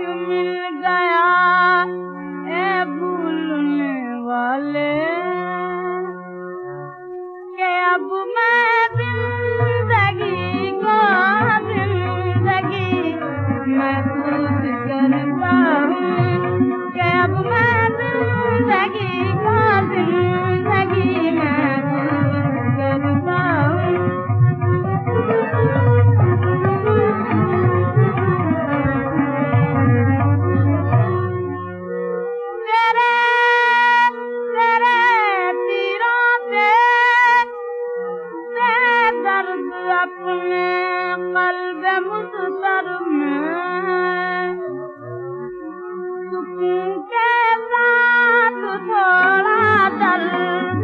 मिल गया भुल वाल। अबू में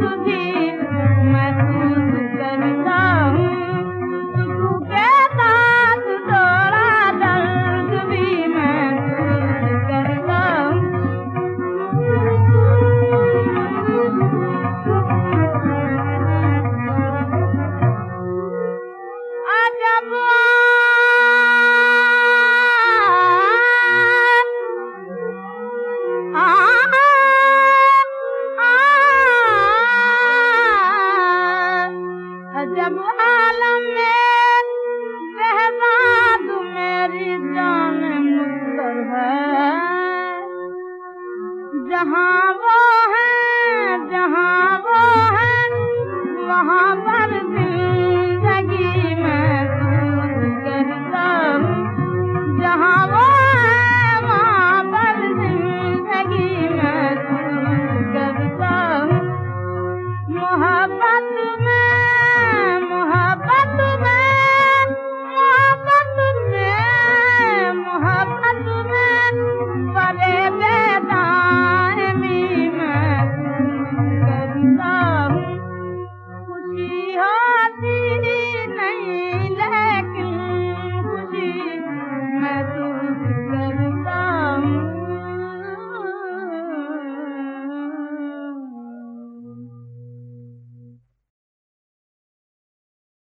राधे आलमे सहना मेरी जान मु